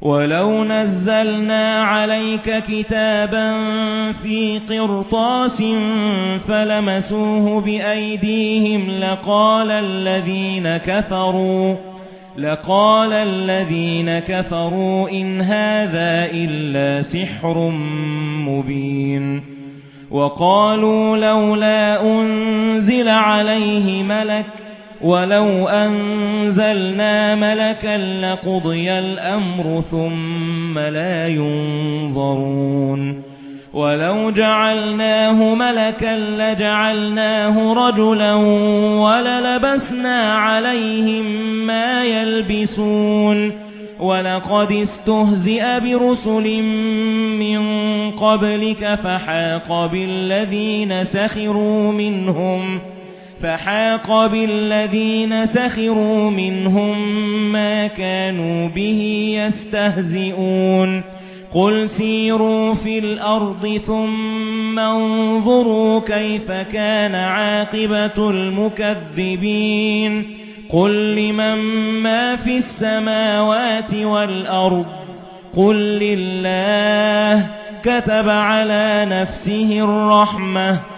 وَلَوْ نَزَّلْنَا عَلَيْكَ كِتَابًا فِي قِرْطَاسٍ فَلَمَسُوهُ بِأَيْدِيهِمْ لَقَالَ الَّذِينَ كَفَرُوا لَقَالَ الَّذِينَ كَفَرُوا إِنْ هَذَا إِلَّا سِحْرٌ مُبِينٌ وَقَالُوا لَوْلَا أُنْزِلَ عَلَيْهِ مَلَكٌ وَلَوْ أَنزَلْنَا مَلَكًا لَّقُضِيَ الْأَمْرُ ثُمَّ لَا يُنظَرُونَ وَلَوْ جَعَلْنَاهُ مَلَكًا لَّجَعَلْنَاهُ رَجُلًا وَلَلَبَسْنَا عَلَيْهِم مَّا يَلْبِسُونَ وَلَقَدِ اسْتُهْزِئَ بِرُسُلٍ مِّن قَبْلِكَ فَحَاقَ بِالَّذِينَ سَخِرُوا مِنْهُمْ فَحَاقَ بِالَّذِينَ سَخِرُوا مِنْهُم مَّا كَانُوا بِهِ يَسْتَهْزِئُونَ. قُلْ سِيرُوا فِي الْأَرْضِ ثُمَّ انظُرُوا كَيْفَ كَانَ عَاقِبَةُ الْمُكَذِّبِينَ. قُل لِّمَن مَّا فِي السَّمَاوَاتِ وَالْأَرْضِ؟ قُل لِّلَّهِ كَتَبَ عَلَى نَفْسِهِ الرَّحْمَةَ.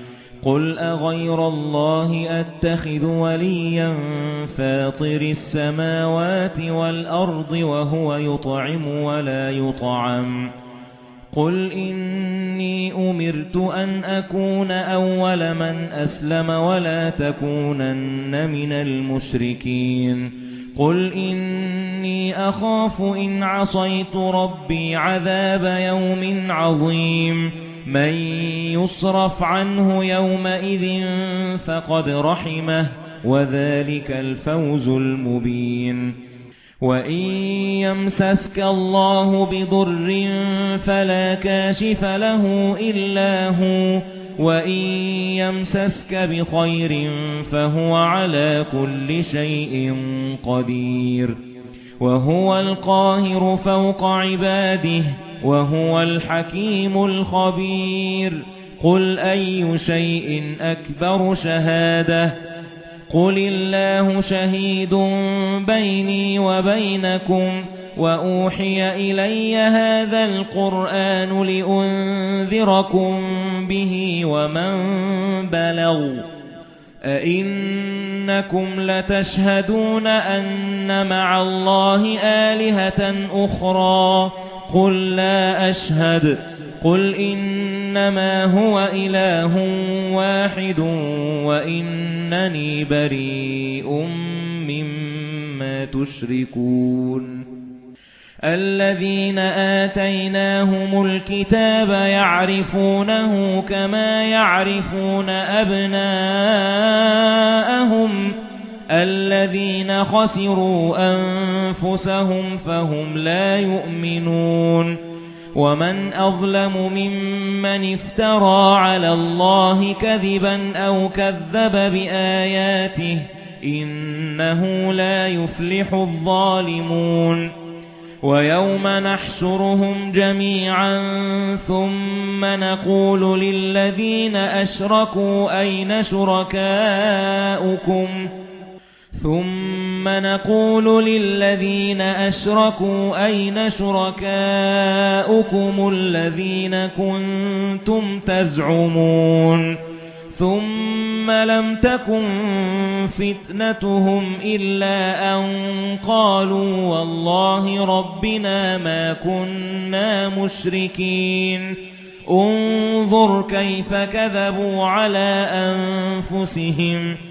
قُلْ أَغَيْرَ اللَّهِ أَتَّخِذُ وَلِيًّا فَاطِرِ السَّمَاوَاتِ وَالْأَرْضِ وَهُوَ يُطْعِمُ وَلَا يُطْعَمُ قُلْ إِنِّي أُمِرْتُ أَنْ أَكُونَ أَوَّلَ مَنْ أَسْلَمَ وَلَا تَكُونَنَّ مِنَ الْمُشْرِكِينَ قُلْ إِنِّي أَخَافُ إِنْ عَصَيْتُ رَبِّي عَذَابَ يَوْمٍ عَظِيمٍ مَن يُصْرَفْ عَنْهُ يَوْمَئِذٍ فَقَدْ رَحِمَهُ وَذَلِكَ الْفَوْزُ الْمُبِينُ. وَإِن يَمْسَسْكَ اللَّهُ بِضُرٍّ فَلَا كَاشِفَ لَهُ إِلَّا هُوَ وَإِن يَمْسَسْكَ بِخَيْرٍ فَهُوَ عَلَى كُلِّ شَيْءٍ قَدِيرٌ. وَهُوَ الْقَاهِرُ فَوْقَ عِبَادِهِ وَهُوَ الْحَكِيمُ الْخَبِيرُ. قُلْ أَيُّ شَيْءٍ أَكْبَرُ شَهَادَةً؟ قُلِ اللَّهُ شَهِيدٌ بَيْنِي وَبَيْنَكُمْ وَأُوحِيَ إِلَيَّ هَذَا الْقُرْآنُ لِأُنذِرَكُم به ومن بلغ. أئنكم لتشهدون أن مع الله آلهة أخرى؟ قل لا أشهد قل إنما هو إله واحد وإنني بريء مما تشركون الذين آتيناهم الكتاب يعرفونه كما يعرفون أبناءهم الذين خسروا أنفسهم فهم لا يؤمنون. ومن أظلم ممن افترى على الله كذبا أو كذب بآياته إنه لا يفلح الظالمون. وَيَوْمَ نَحْشُرُهُمْ جَمِيعًا ثُمَّ نَقُولُ لِلَّذِينَ أَشْرَكُوا أَيْنَ شُرَكَاؤُكُمْ؟ ثُمَّ نَقُولُ لِلَّذِينَ أَشْرَكُوا أَيْنَ شُرَكَاؤُكُمُ الَّذِينَ كُنتُمْ تَزْعُمُونَ ثُمَّ لَمْ تَكُنْ فِتْنَتُهُمْ إِلَّا أَن قَالُوا وَاللَّهِ رَبِّنَا مَا كُنَّا مُشْرِكِينَ انظُرْ كَيْفَ كَذَبُوا عَلَى أَنفُسِهِمْ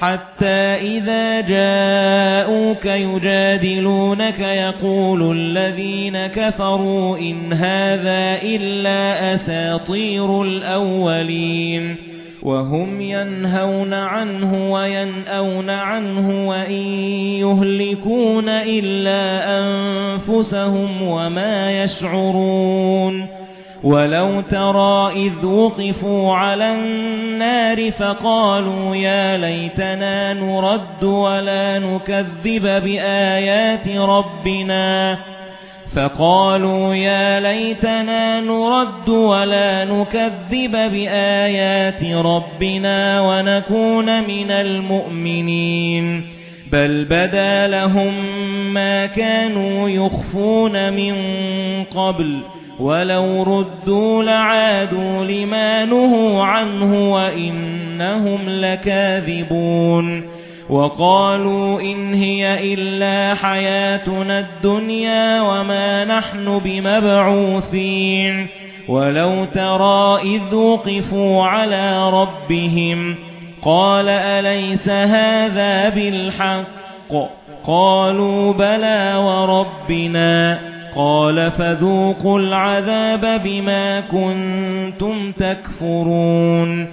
حَتَّى إِذَا جَاءُوكَ يُجَادِلُونَكَ يَقُولُ الَّذِينَ كَفَرُوا إِنْ هَذَا إِلَّا أَسَاطِيرُ الْأَوَّلِينَ وَهُمْ يَنْهَوْنَ عَنْهُ وَيَنْأَوْنَ عَنْهُ وَإِنْ يُهْلِكُونَ إِلَّا أَنفُسَهُمْ وَمَا يَشْعُرُونَ وَلَوْ تَرَى إِذْ وُقِفُوا عَلَى النَّارِ فَقَالُوا يَا لَيْتَنَا نُرَدُّ وَلَا نُكَذِّبَ بِآيَاتِ رَبِّنَا فَقَالُوا يَا لَيْتَنَا نُرَدُّ وَلَا نُكَذِّبَ بِآيَاتِ رَبِّنَا وَنَكُونَ مِنَ الْمُؤْمِنِينَ بَلْ بَدَا لَهُم مَّا كَانُوا يُخْفُونَ مِن قَبْلُ وَلَوْ رُدُّوا لَعَادُوا لِمَا نُهُوا عَنْهُ وَإِنَّهُمْ لَكَاذِبُونَ وَقَالُوا إِنْ هِيَ إِلَّا حَيَاتُنَا الدُّنْيَا وَمَا نَحْنُ بِمَبْعُوثِينَ وَلَوْ تَرَى إِذْ وُقِفُوا عَلَى رَبِّهِمْ قَالَ أَلَيْسَ هَذَا بِالْحَقِّ قَالُوا بَلَى وَرَبِّنَا قَالَ فَذُوقُوا الْعَذَابَ بِمَا كُنتُمْ تَكْفُرُونَ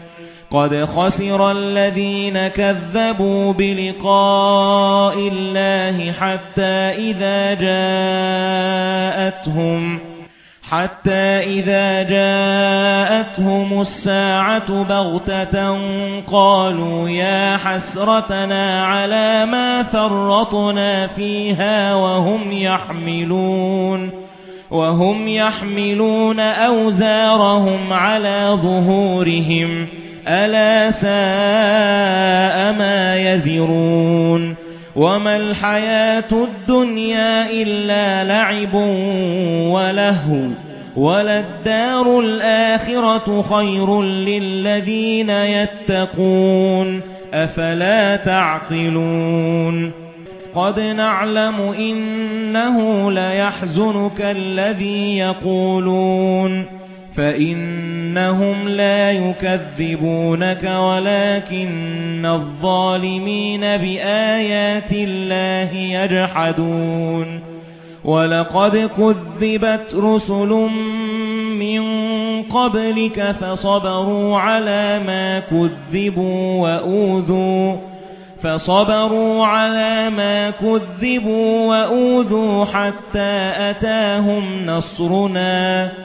قَدْ خَسِرَ الَّذِينَ كَذَّبُوا بِلِقَاءِ اللَّهِ حَتَّى إِذَا جَاءَتْهُمْ حَتَّى إِذَا جَاءَتْهُمُ السَّاعَةُ بَغْتَةً قَالُوا يَا حَسْرَتَنَا عَلَى مَا فَرَّطْنَا فِيهَا وَهُمْ يَحْمِلُونَ وَهُمْ يَحْمِلُونَ أَوْزَارَهُمْ عَلَى ظُهُورِهِمْ أَلَا سَاءَ مَا يَزِرُونَ وَمَا الْحَيَاةُ الدُّنْيَا إِلَّا لَعِبٌ وَلَهْوٌ وَلَلدَّارُ الْآخِرَةُ خَيْرٌ لِّلَّذِينَ يَتَّقُونَ أَفَلَا تَعْقِلُونَ قَدْ نَعْلَمُ إِنَّهُ لَيَحْزُنُكَ الَّذِي يَقُولُونَ فَإِنَّهُمْ لَا يُكَذِّبُونَكَ وَلَكِنَّ الظَّالِمِينَ بِآيَاتِ اللَّهِ يَجْحَدُونَ. وَلَقَدْ كُذِّبَتْ رُسُلٌ مِنْ قَبْلِكَ فَصَبَرُوا عَلَى مَا كُذِّبُوا وَأُوذُوا فَصَبَرُوا عَلَى مَا كُذِّبُوا وَأُوذُوا حَتَّى أَتَاهُمْ نَصْرُنَا.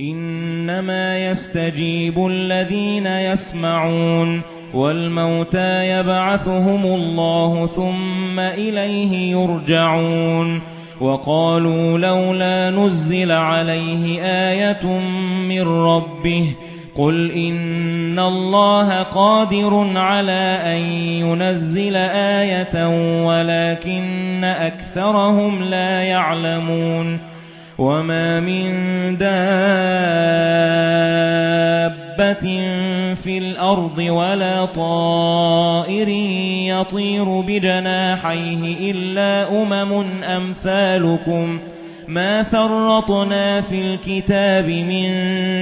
إِنَّمَا يَسْتَجِيبُ الَّذِينَ يَسْمَعُونَ وَالْمَوْتَى يَبْعَثُهُمُ اللَّهُ ثُمَّ إِلَيْهِ يُرْجَعُونَ وَقَالُوا لَوْلَا نُزِّلَ عَلَيْهِ آيَةٌ مِّن رَّبِّهِ قُلْ إِنَّ اللَّهَ قَادِرٌ عَلَى أَن يُنَزِّلَ آيَةً وَلَكِنَّ أَكْثَرَهُمْ لَا يَعْلَمُونَ وَمَا مِن دَابَّةٍ فِي الْأَرْضِ وَلَا طَائِرٍ يَطِيرُ بِجَنَاحَيْهِ إِلَّا أُمَمٌ أَمْثَالُكُمْ مَا فَرَّطْنَا فِي الْكِتَابِ مِن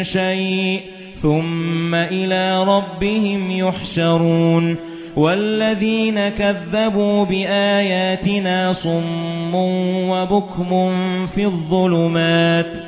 شَيْءٍ ثُمَّ إِلَى رَبِّهِمْ يُحْشَرُونَ وَالَّذِينَ كَذَّبُوا بِآيَاتِنَا صُمٌّ وَبُكْمٌ فِي الظُّلُمَاتِ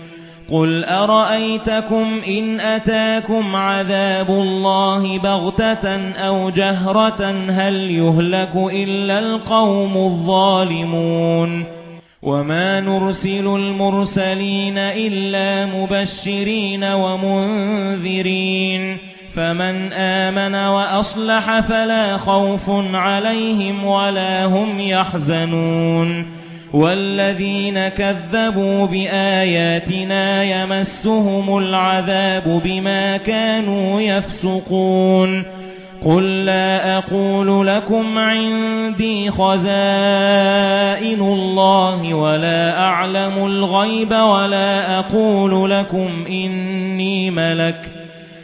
قُلْ أَرَأَيْتَكُمْ إِنْ أَتَاكُمْ عَذَابُ اللَّهِ بَغْتَةً أَوْ جَهْرَةً هَلْ يُهْلَكُ إِلَّا الْقَوْمُ الظَّالِمُونَ وَمَا نُرْسِلُ الْمُرْسَلِينَ إِلَّا مُبَشِّرِينَ وَمُنذِرِينَ فَمَنْ آمَنَ وَأَصْلَحَ فَلَا خَوْفٌ عَلَيْهِمْ وَلَا هُمْ يَحْزَنُونَ وَالَّذِينَ كَذَّبُوا بِآيَاتِنَا يَمَسُّهُمُ الْعَذَابُ بِمَا كَانُوا يَفْسُقُونَ. قُل لَّا أَقُولُ لَكُمْ عِندِي خَزَائِنُ اللَّهِ وَلَا أَعْلَمُ الْغَيْبَ وَلَا أَقُولُ لَكُمْ إِنِّي مَلَكٌ.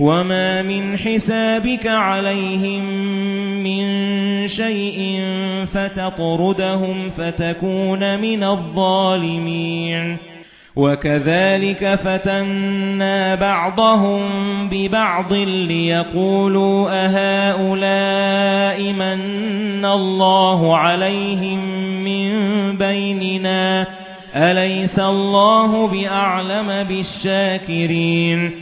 وَمَا مِنْ حِسَابِكَ عَلَيْهِمْ مِنْ شَيْءٍ فَتَطْرُدَهُمْ فَتَكُونَ مِنَ الظَّالِمِينَ وَكَذَلِكَ فَتَنَّا بَعْضَهُم بِبَعْضٍ لِيَقُولُوا أَهَؤُلَاءِ مَنَّ اللَّهُ عَلَيْهِمْ مِنْ بَيْنِنَا أَلَيْسَ اللَّهُ بِأَعْلَمَ بِالشَّاكِرِينَ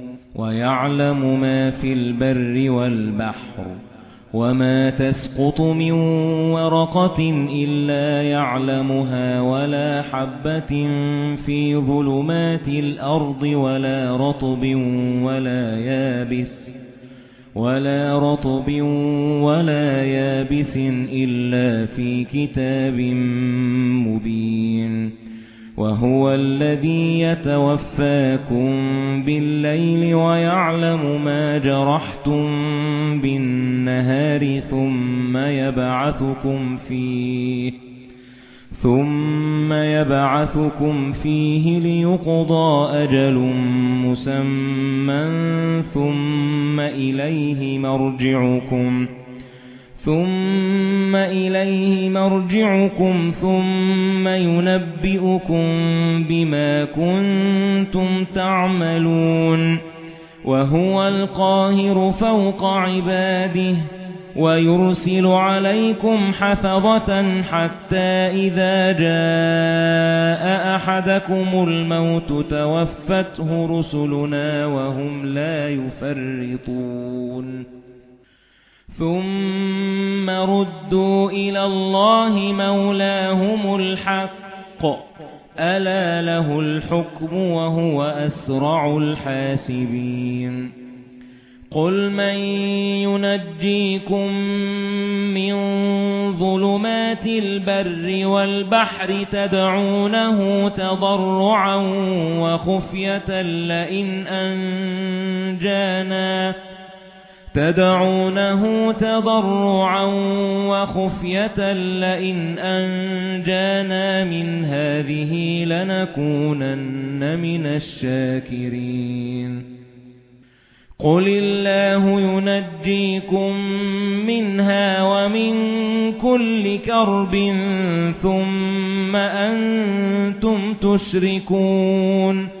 وَيَعْلَمُ مَا فِي الْبَرِّ وَالْبَحْرِ وَمَا تَسْقُطُ مِنْ وَرَقَةٍ إِلَّا يَعْلَمُهَا وَلَا حَبَّةٍ فِي ظُلُمَاتِ الْأَرْضِ وَلَا رَطْبٍ وَلَا يَابِسٍ وَلَا رَطْبٍ وَلَا يَابِسٍ إِلَّا فِي كِتَابٍ مُبِينٍ وَهُوَ الَّذِي يَتَوَفَّاكُم بِاللَّيْلِ وَيَعْلَمُ مَا جَرَحْتُم بِالنَّهَارِ ثُمَّ يَبْعَثُكُم فِيهِ ثُمَّ يَبْعَثُكُم فِيهِ لِيُقْضَى أَجَلٌ مُّسَمًّى ثُمَّ إِلَيْهِ مَرْجِعُكُمْ ثُمَّ إِلَيْهِ مَرْجِعُكُمْ ثُمَّ يُنَبِّئُكُم بِمَا كُنتُمْ تَعْمَلُونَ وَهُوَ الْقَاهِرُ فَوْقَ عِبَادِهِ وَيُرْسِلُ عَلَيْكُمْ حَفَظَةً حَتَّى إِذَا جَاءَ أَحَدَكُمُ الْمَوْتُ تَوَفَّتْهُ رُسُلُنَا وَهُمْ لَا يُفَرِّطُونَ ثُمَّ رُدُّوا إِلَى اللَّهِ مَوْلَاهُمُ الْحَقِّ أَلَا لَهُ الْحُكْمُ وَهُوَ أَسْرَعُ الْحَاسِبِينَ قُلْ مَن يُنَجِّيكُم مِّن ظُلُمَاتِ الْبَرِّ وَالْبَحْرِ تَدْعُونَهُ تَضَرُّعًا وَخُفْيَةً لَّئِنْ أَنجَانَا تَدْعُونَهُ تَضَرُّعًا وَخُفْيَةً لَّئِنْ أَنجَانَا مِنْ هَٰذِهِ لَنَكُونَنَّ مِنَ الشَّاكِرِينَ. قُلِ اللَّهُ يُنَجِّيكُم مِّنْهَا وَمِن كُلِّ كَرْبٍ ثُمَّ أَنتُمْ تُشْرِكُونَ.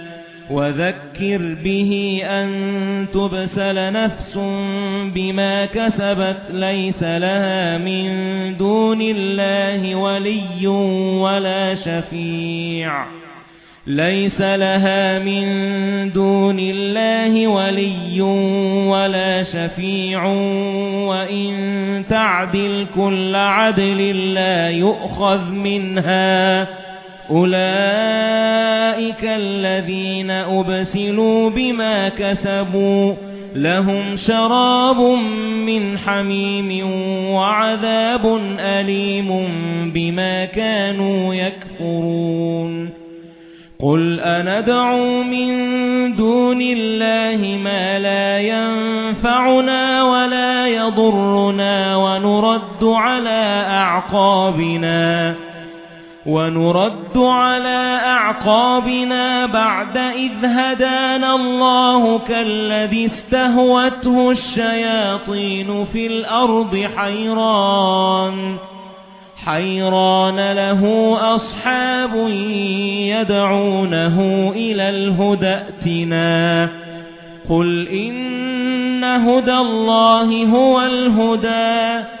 وَذَكِّرْ بِهِ أَن تُبْسَلَ نَفْسٌ بِمَا كَسَبَتْ لَيْسَ لَهَا مِن دُونِ اللَّهِ وَلِيٌّ وَلَا شَفِيعٌ. لَيْسَ لَهَا مِن دُونِ اللَّهِ وَلِيٌّ وَلَا شَفِيعٌ. وَإِن تَعْدِلْ كُلَّ عَدْلٍ لَّا يُؤْخَذْ مِنْهَا. أُولَئِكَ الَّذِينَ أُبْسِلُوا بِمَا كَسَبُوا لَهُمْ شَرَابٌ مِّنْ حَمِيمٍ وَعَذَابٌ أَلِيمٌ بِمَا كَانُوا يَكْفُرُونَ قُلْ أَنَدْعُو مِن دُونِ اللَّهِ مَا لَا يَنفَعُنَا وَلَا يَضُرُّنَا وَنُرَدُّ عَلَى أَعْقَابِنَا وَنُرَدُّ عَلَى أَعْقَابِنَا بَعْدَ إِذْ هَدَانَا اللَّهُ كَالَّذِي اسْتَهْوَتْهُ الشَّيَاطِينُ فِي الْأَرْضِ حَيْرَانٌ. حَيْرَانَ لَهُ أَصْحَابٌ يَدْعُونَهُ إِلَى الْهُدَى ائْتِنَا. قُلْ إِنَّ هُدَى اللَّهِ هُوَ الْهُدَى.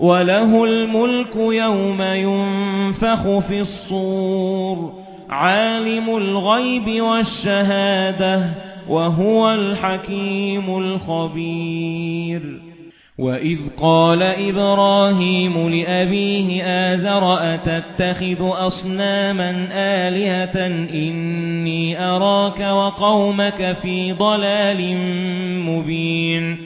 وَلَهُ الْمُلْكُ يَوْمَ يُنفَخُ فِي الصُّورِ عَالِمُ الْغَيْبِ وَالشَّهَادَةِ وَهُوَ الْحَكِيمُ الْخَبِيرُ وَإِذْ قَالَ إِبْرَاهِيمُ لِأَبِيهِ آزَرَ أَتَتَّخِذُ أَصْنَامًا آلِهَةً إِنِّي أَرَاكَ وَقَوْمَكَ فِي ضَلَالٍ مُبِينٍ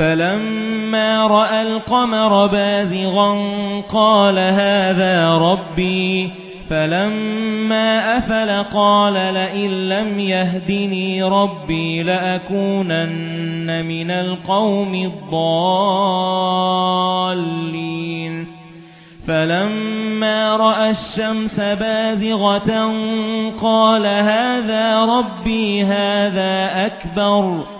فَلَمَّا رَأَى الْقَمَرَ بَازِغًا قَالَ هَذَا رَبِّي فَلَمَّا أَفَلَ قَالَ لَئِن لَّمْ يَهْدِنِي رَبِّي لَأَكُونَنَّ مِنَ الْقَوْمِ الضَّالِّينَ فَلَمَّا رَأَى الشَّمْسَ بَازِغَةً قَالَ هَذَا رَبِّي هَذَا أَكْبَرُ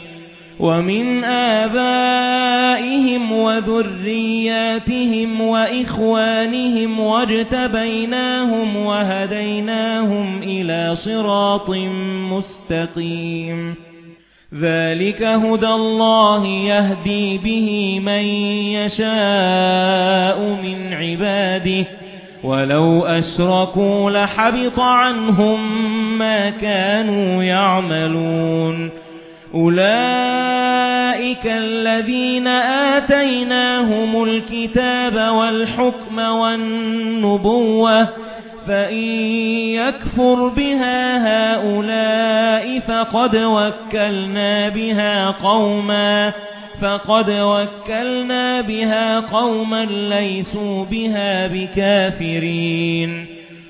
وَمِنْ آبَائِهِمْ وَذُرِّيَّاتِهِمْ وَإِخْوَانِهِمْ وَاجْتَبَيْنَاهُمْ وَهَدَيْنَاهُمْ إِلَى صِرَاطٍ مُسْتَقِيمٍ. ذَلِكَ هُدَى اللَّهِ يَهْدِي بِهِ مَن يَشَاءُ مِنْ عِبَادِهِ. وَلَوْ أَشْرَكُوا لَحَبِطَ عَنْهُم مَّا كَانُوا يَعْمَلُونَ. أُولَئِكَ الَّذِينَ آتَيْنَاهُمُ الْكِتَابَ وَالْحُكْمَ وَالنُّبُوَّةَ فَإِن يَكْفُرْ بِهَا هَؤُلَاءِ فَقَدْ وَكَّلْنَا بِهَا قَوْمًا فَقَدْ وَكَّلْنَا بِهَا قَوْمًا لَّيْسُوا بِهَا بِكَافِرِينَ.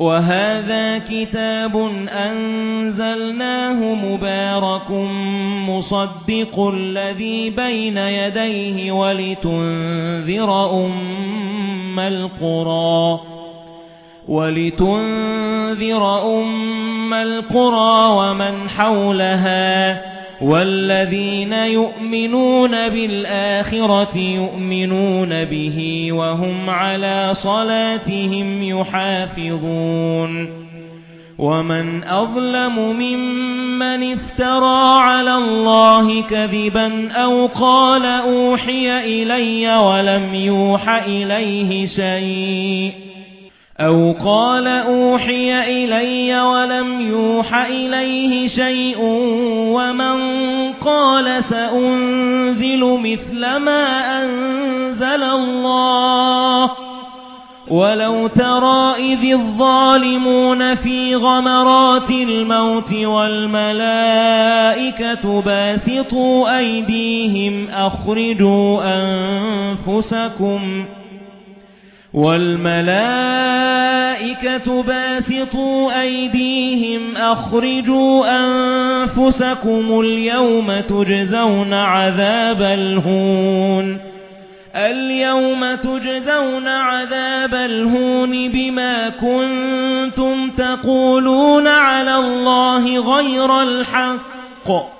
وَهَذَا كِتَابٌ أَنزَلْنَاهُ مُبَارَكٌ مُصَدِّقُ الَّذِي بَيْنَ يَدَيْهِ وَلِتُنذِرَ أُمَّ الْقُرَى. وَلِتُنذِرَ أُمَّ الْقُرَى وَمَنْ حَوْلَهَا. وَالَّذِينَ يُؤْمِنُونَ بِالْآخِرَةِ يُؤْمِنُونَ بِهِ وَهُمْ عَلَى صَلَاتِهِمْ يُحَافِظُونَ وَمَنْ أَظْلَمُ مِمَّنِ افْتَرَى عَلَى اللَّهِ كَذِبًا أَوْ قَالَ أُوحِيَ إِلَيَّ وَلَمْ يُوحَ إِلَيْهِ شَيْءٌ أَوْ قَالَ أُوحِيَ إِلَيَّ وَلَمْ يُوحَ إِلَيْهِ شَيْءٌ وَمَنْ قَالَ سَأُنْزِلُ مِثْلَ مَا أَنزَلَ اللَّهُ وَلَوْ تَرَى إِذِ الظَّالِمُونَ فِي غَمَرَاتِ الْمَوْتِ وَالْمَلَائِكَةُ بَاسِطُو أَيْدِيهِمْ أَخْرِجُوا أَنفُسَكُمْ وَالْمَلَائِكَةُ بَاسِطُو أَيْدِيهِمْ أَخْرِجُوا أَنفُسَكُمُ الْيَوْمَ تُجْزَوْنَ عَذَابَ الْهُونِ الْيَوْمَ تُجْزَوْنَ عَذَابَ الْهُونِ بِمَا كُنتُمْ تَقُولُونَ عَلَى اللَّهِ غَيْرَ الْحَقِّ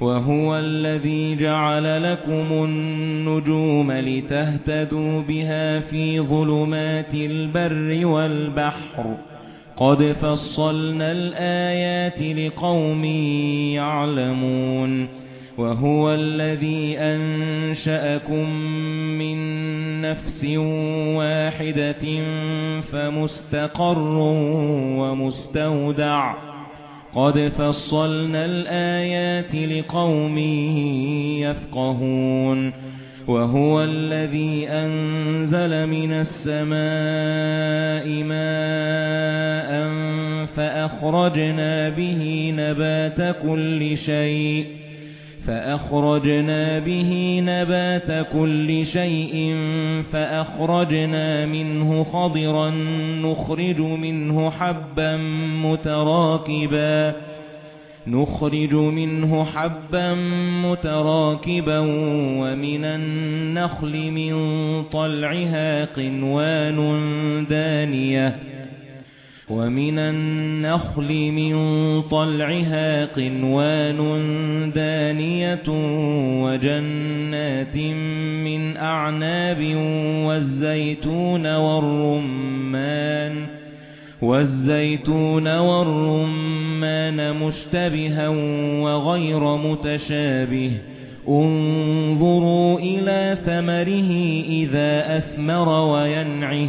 وَهُوَ الَّذِي جَعَلَ لَكُمُ النُّجُومَ لِتَهْتَدُوا بِهَا فِي ظُلُمَاتِ الْبَرِّ وَالْبَحْرِ. قَدْ فَصَّلْنَا الْآيَاتِ لِقَوْمٍ يَعْلَمُونَ. وَهُوَ الَّذِي أَنشَأَكُم مِّن نَّفْسٍ وَاحِدَةٍ فَمُسْتَقَرٌّ وَمُسْتَوْدَعٌ. قَدْ فَصَّلْنَا الْآيَاتِ لِقَوْمٍ يَفْقَهُونَ وَهُوَ الَّذِي أَنزَلَ مِنَ السَّمَاءِ مَاءً فَأَخْرَجْنَا بِهِ نَبَاتَ كُلِّ شَيْءٍ فَأَخْرَجْنَا بِهِ نَبَاتَ كُلِّ شَيْءٍ فَأَخْرَجْنَا مِنْهُ خَضِرًا نُخْرِجُ مِنْهُ حَبًّا مُتَرَاكِبًا نُخْرِجُ مِنْهُ حَبًّا مُتَرَاكِبًا وَمِنَ النَّخْلِ مِنْ طَلْعِهَا قِنْوَانٌ دَانِيَةٌ وَمِنَ النَّخْلِ مِنْ طَلْعِهَا قِنْوَانٌ دَانِيَةٌ وَجَنَّاتٍ مِنْ أَعْنَابٍ وَالزَّيْتُونَ وَالرُّمَّانَ وَالزَّيْتُونَ وَالرُّمَّانَ مُشْتَبِهًا وَغَيْرَ مُتَشَابِهٍ انظُرُوا إِلَى ثَمَرِهِ إِذَا أَثْمَرَ وَيَنْعِهِ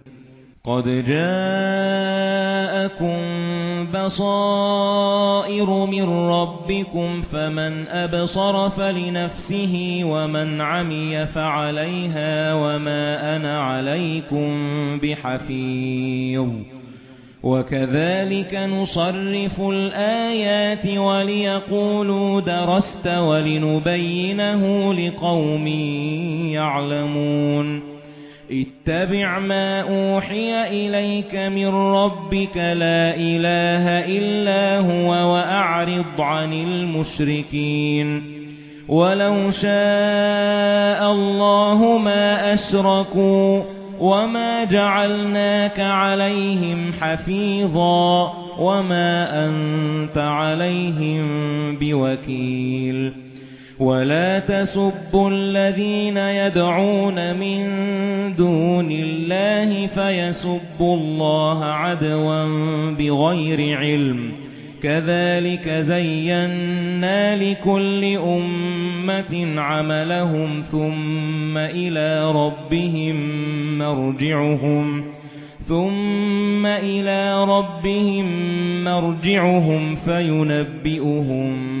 قد جاءكم بصائر من ربكم فمن أبصر فلنفسه ومن عمي فعليها وما أنا عليكم بحفيظ. وَكَذَلِكَ نُصَرِّفُ الْآيَاتِ وَلِيَقُولُوا دَرَسْتَ وَلِنُبَيِّنَهُ لِقَوْمٍ يَعْلَمُونَ. اتَّبِعْ مَا أُوحِيَ إِلَيْكَ مِنْ رَبِّكَ لَا إِلَٰهَ إِلَّا هُوَ وَأَعْرِضْ عَنِ الْمُشْرِكِينَ. وَلَوْ شَاءَ اللَّهُ مَا أَشْرَكُوا وَمَا جَعَلْنَاكَ عَلَيْهِمْ حَفِيظًا وَمَا أَنْتَ عَلَيْهِمْ بِوَكِيلٍ. وَلَا تَسُبُّوا الَّذِينَ يَدْعُونَ مِن دُونِ اللَّهِ فَيَسُبُّوا اللَّهَ عَدْوًا بِغَيْرِ عِلْمٍ كَذَلِكَ زَيَّنَّا لِكُلِّ أُمَّةٍ عَمَلَهُمْ ثُمَّ إِلَى رَبِّهِمْ مَرْجِعُهُمْ ثُمَّ إِلَى رَبِّهِمْ مَرْجِعُهُمْ فَيُنَبِّئُهُم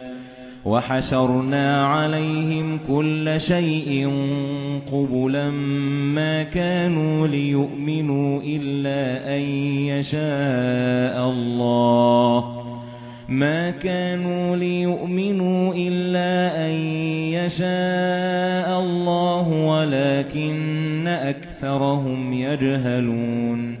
وَحَشَرْنَا عَلَيْهِمْ كُلَّ شَيْءٍ قُبُلًا مَا كَانُوا لِيُؤْمِنُوا إِلَّا أَن يَشَاءَ اللَّهُ. مَا كَانُوا لِيُؤْمِنُوا إِلَّا أَن يَشَاءَ اللَّهُ وَلَكِنَّ أَكْثَرَهُمْ يَجْهَلُونَ.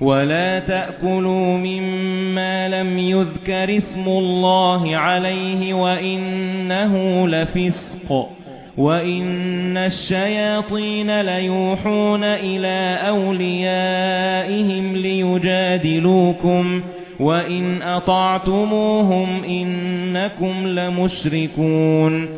وَلَا تَأْكُلُوا مِمَّا لَمْ يُذْكَرِ اسْمُ اللَّهِ عَلَيْهِ وَإِنَّهُ لَفِسْقٌ وَإِنَّ الشَّيَاطِينَ لَيُوحُونَ إِلَى أَوْلِيَائِهِمْ لِيُجَادِلُوكُمْ وَإِنْ أَطَعْتُمُوهُمْ إِنَّكُمْ لَمُشْرِكُونَ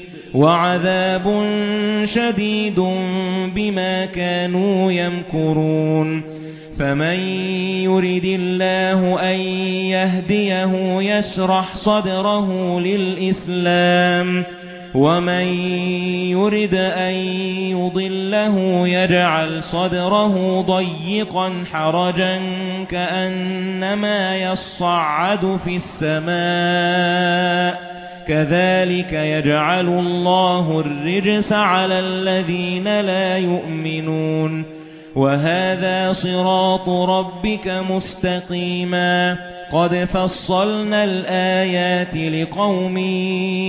وَعَذَابٌ شَدِيدٌ بِمَا كَانُوا يَمْكُرُونَ. فَمَن يُرِدِ اللَّهُ أَن يَهْدِيَهُ يَشْرَحْ صَدْرَهُ لِلْإِسْلَامِ. وَمَن يُرِدْ أَن يُضِلَّهُ يَجْعَلْ صَدْرَهُ ضَيِّقًا حَرَجًا كَأَنَّمَا يَصَّعَّدُ فِي السَّمَاءِ. كَذَلِكَ يَجْعَلُ اللَّهُ الرِّجْسَ عَلَى الَّذِينَ لَا يُؤْمِنُونَ. وَهَذَا صِرَاطُ رَبِّكَ مُسْتَقِيمًا. قَدْ فَصَّلْنَا الْآيَاتِ لِقَوْمٍ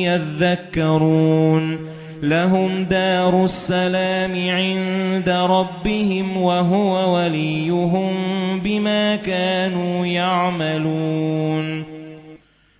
يَذَّكَّرُونَ. لَهُمْ دَارُ السَّلَامِ عِندَ رَبِّهِمْ وَهُوَ وَلِيُّهُم بِمَا كَانُوا يَعْمَلُونَ.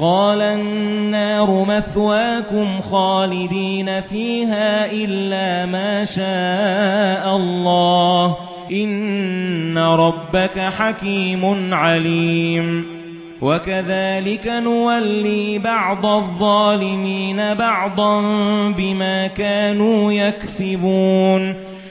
قَالَ النَّارُ مَثْوَاكُمْ خَالِدِينَ فِيهَا إِلَّا مَا شَاءَ اللَّهُ. إِنَّ رَبَّكَ حَكِيمٌ عَلِيمٌ. وَكَذَلِكَ نُوَلِّي بَعْضَ الظَّالِمِينَ بَعْضًا بِمَا كَانُوا يَكْسِبُونَ.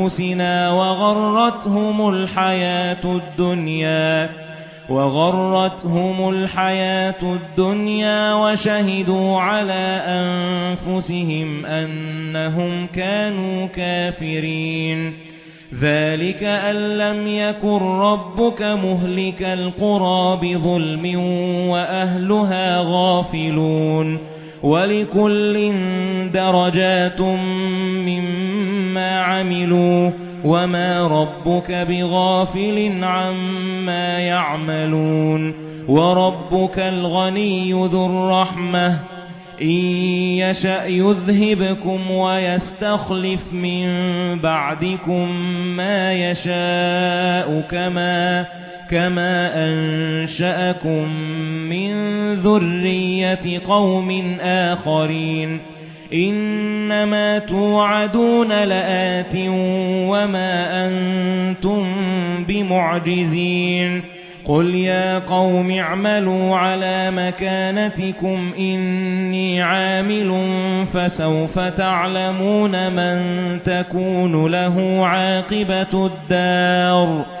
أَنفُسِنَا وَغَرَّتْهُمُ الْحَيَاةُ الدُّنْيَا وَغَرَّتْهُمُ الْحَيَاةُ الدُّنْيَا وَشَهِدُوا عَلَى أَنفُسِهِمْ أَنَّهُمْ كَانُوا كَافِرِينَ. ذَلِكَ أَن لَّمْ يَكُن رَّبُّكَ مُهْلِكَ الْقُرَى بِظُلْمٍ وَأَهْلُهَا غَافِلُونَ. وَلِكُلٍّ دَرَجَاتٌ مِّمَّا عَمِلُوا وَمَا رَبُّكَ بِغَافِلٍ عَمَّا يَعْمَلُونَ وَرَبُّكَ الْغَنِيُّ ذُو الرَّحْمَةِ إِن يَشَأْ يُذْهِبْكُمْ وَيَسْتَخْلِفْ مِن بَعْدِكُم مَّا يَشَاءُ كَمَا كَمَا أَنشَأَكُم مِّن ذُرِّيَّةِ قَوْمٍ آخَرِينَ إِنَّمَا تُوعَدُونَ لَآتٍ وَمَا أَنتُم بِمُعْجِزِينَ قُلْ يَا قَوْمِ اعْمَلُوا عَلَى مَكَانَتِكُمْ إِنِّي عَامِلٌ فَسَوْفَ تَعْلَمُونَ مَن تَكُونُ لَهُ عَاقِبَةُ الدَّارِ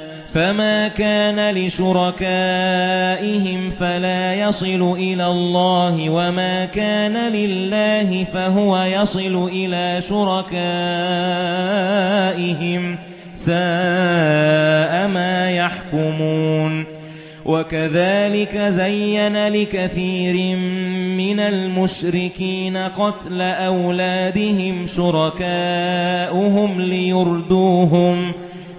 فَمَا كَانَ لِشُرَكَائِهِمْ فَلَا يَصِلُ إِلَى اللَّهِ وَمَا كَانَ لِلَّهِ فَهُوَ يَصِلُ إِلَى شُرَكَائِهِمْ سَاءَ مَا يَحْكُمُونَ وَكَذَلِكَ زَيَّنَ لِكَثِيرٍ مِنَ الْمُشْرِكِينَ قَتْلَ أَوْلَادِهِمْ شُرَكَاؤُهُمْ لِيُرْدُوهُمْ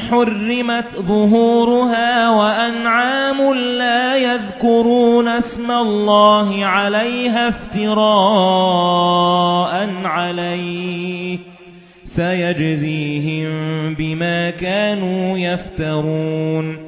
حُرِّمَتْ ظُهُورُهَا وَأَنْعَامٌ لَّا يَذْكُرُونَ اسْمَ اللَّهِ عَلَيْهَا افْتِرَاءً عَلَيْهِ. سَيَجْزِيهِم بِمَا كَانُوا يَفْتَرُونَ.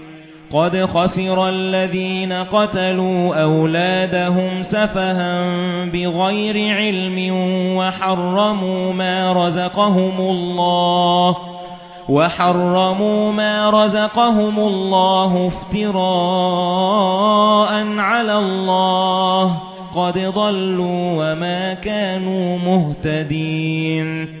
قَدْ خَسِرَ الَّذِينَ قَتَلُوا أَوْلَادَهُمْ سَفَهًا بِغَيْرِ عِلْمٍ وَحَرَّمُوا مَا رَزَقَهُمُ اللَّهُ وَحَرَّمُوا مَا رَزَقَهُمُ اللَّهُ افْتِرَاءً عَلَى اللَّهِ قَدْ ضَلُّوا وَمَا كَانُوا مُهْتَدِينَ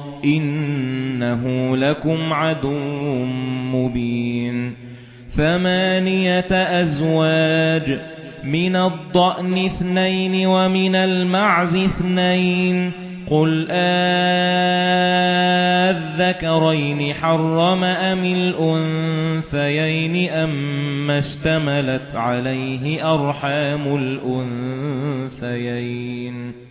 إِنَّهُ لَكُمْ عَدُوٌّ مُبِينٌ. ثَمَانِيَةَ أَزْوَاجٍ مِنَ الضَّأْنِ اثْنَيْنِ وَمِنَ الْمَعْزِ اثْنَيْنِ. قُلْ أَذَّكَرَيْنِ حَرَّمَ أَمِ الْأُنثَيَيْنِ أَمَّا اشْتَمَلَتْ عَلَيْهِ أَرْحَامُ الْأُنثَيَيْنِ.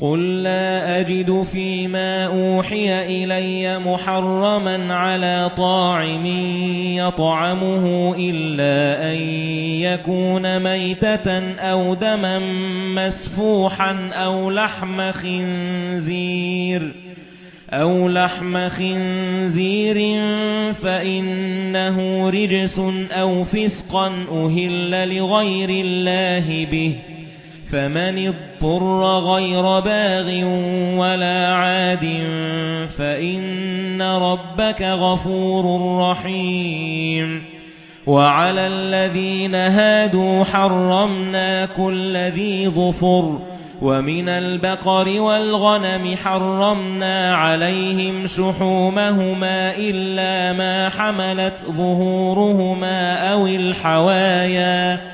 قُل لَّا أَجِدُ فِيمَا أُوحِيَ إِلَيَّ مُحَرَّمًا عَلَى طَاعِمٍ يَطْعَمُهُ إِلَّا أَن يَكُونَ مَيْتَةً أَوْ دَمًا مَّسْفُوحًا أَوْ لَحْمَ خِنزِيرٍ أَوْ لَحْمَ خِنزِيرٍ فَإِنَّهُ رِجْسٌ أَوْ فِسْقًا أُهِلَّ لِغَيْرِ اللَّهِ بِهِ فَمَنِ اضْطُرَّ غَيْرَ بَاغٍ وَلَا عَادٍ فَإِنَّ رَبَّكَ غَفُورٌ رَّحِيمٌ. وَعَلَى الَّذِينَ هَادُوا حَرَّمْنَا كُلَّ ذِي ظُفُرٍ وَمِنَ الْبَقَرِ وَالْغَنَمِ حَرَّمْنَا عَلَيْهِمْ شُحُومَهُمَا إِلَّا مَا حَمَلَتْ ظُهُورُهُمَا أَوِ الْحَوَايَا.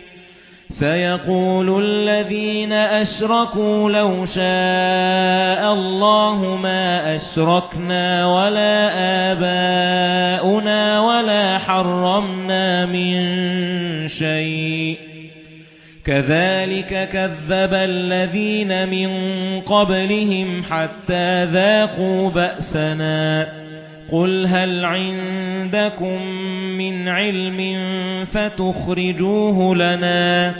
سَيَقُولُ الَّذِينَ أَشْرَكُوا لَوْ شَاءَ اللَّهُ مَا أَشْرَكْنَا وَلَا آبَاؤُنَا وَلَا حَرَّمْنَا مِن شَيْءٍ. كَذَلِكَ كَذَّبَ الَّذِينَ مِن قَبْلِهِمْ حَتَّى ذَاقُوا بَأْسَنَا. قُلْ هَلْ عِندَكُم مِّنْ عِلْمٍ فَتُخْرِجُوهُ لَنَا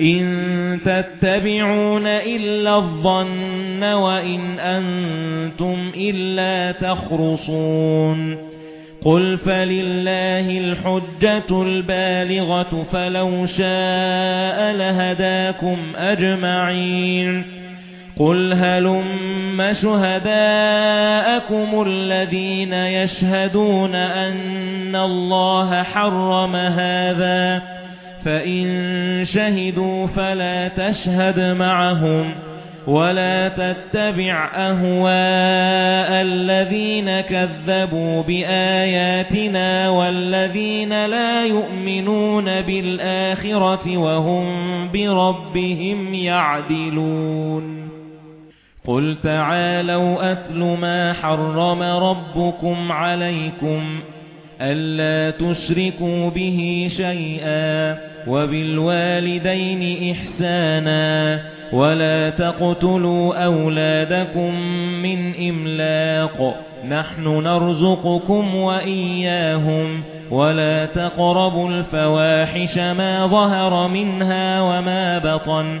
إِن تَتَّبِعُونَ إِلَّا الظَّنَّ وَإِنْ أَنتُمْ إِلَّا تَخْرُصُونَ قُلْ فَلِلَّهِ الْحُجَّةُ الْبَالِغَةُ فَلَوْ شَاءَ لَهَدَاكُمْ أَجْمَعِينَ قُلْ هَلُمَّ شُهَدَاءَكُمُ الَّذِينَ يَشْهَدُونَ أَنَّ اللَّهَ حَرَّمَ هَذَا فَإِن شَهِدُوا فَلَا تَشْهَدْ مَعَهُمْ وَلَا تَتَّبِعْ أَهْوَاءَ الَّذِينَ كَذَّبُوا بِآيَاتِنَا وَالَّذِينَ لَا يُؤْمِنُونَ بِالْآخِرَةِ وَهُمْ بِرَبِّهِمْ يَعْدِلُونَ قُلْ تَعَالَوْا أَتْلُ مَا حَرَّمَ رَبُّكُمْ عَلَيْكُمْ أَلَّا تُشْرِكُوا بِهِ شَيْئًا وَبِالْوَالِدَيْنِ إِحْسَانًا وَلَا تَقْتُلُوا أَوْلَادَكُمْ مِنْ إِمْلَاقٍ نَحْنُ نَرْزُقُكُمْ وَإِيَّاهُمْ وَلَا تَقْرَبُوا الْفَوَاحِشَ مَا ظَهَرَ مِنْهَا وَمَا بَطَنَ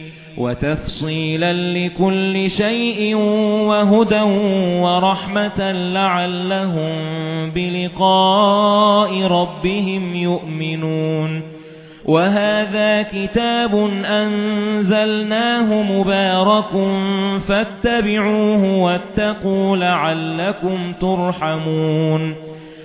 وَتَفْصِيلًا لِكُلِّ شَيْءٍ وَهُدًى وَرَحْمَةً لَعَلَّهُم بِلِقَاءِ رَبِّهِمْ يُؤْمِنُونَ. وَهَذَا كِتَابٌ أَنزَلْنَاهُ مُبَارَكٌ فَاتَّبِعُوهُ وَاتَّقُوا لَعَلَّكُمْ تُرْحَمُونَ.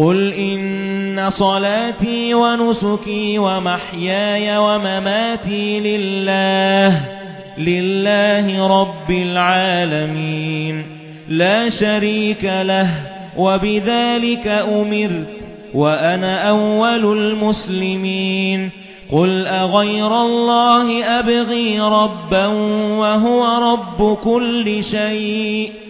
قُلْ إِنَّ صَلَاتِي وَنُسُكِي وَمَحْيَايَ وَمَمَاتِي لِلَّهِ لِلَّهِ رَبِّ الْعَالَمِينَ لَا شَرِيكَ لَهُ وَبِذَلِكَ أُمِرْتُ وَأَنَا أَوَّلُ الْمُسْلِمِينَ. قُلْ أَغَيْرَ اللَّهِ أَبْغِي رَبًّا وَهُوَ رَبُّ كُلِّ شَيْءٍ